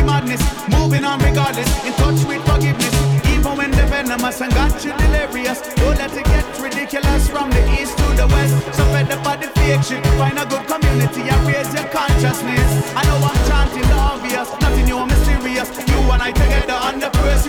madness. Moving on regardless, in touch with forgiveness. Even when the venomous and got you delirious. Don't let it get ridiculous from the east to the west. So fed up at the fake shit. Find a good community and raise your consciousness. I know I'm chanting the obvious. Nothing new or mysterious. You and I together on the first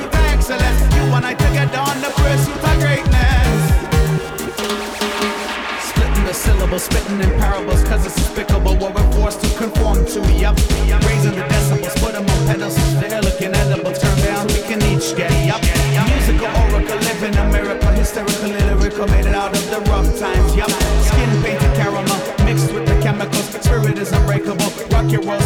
your world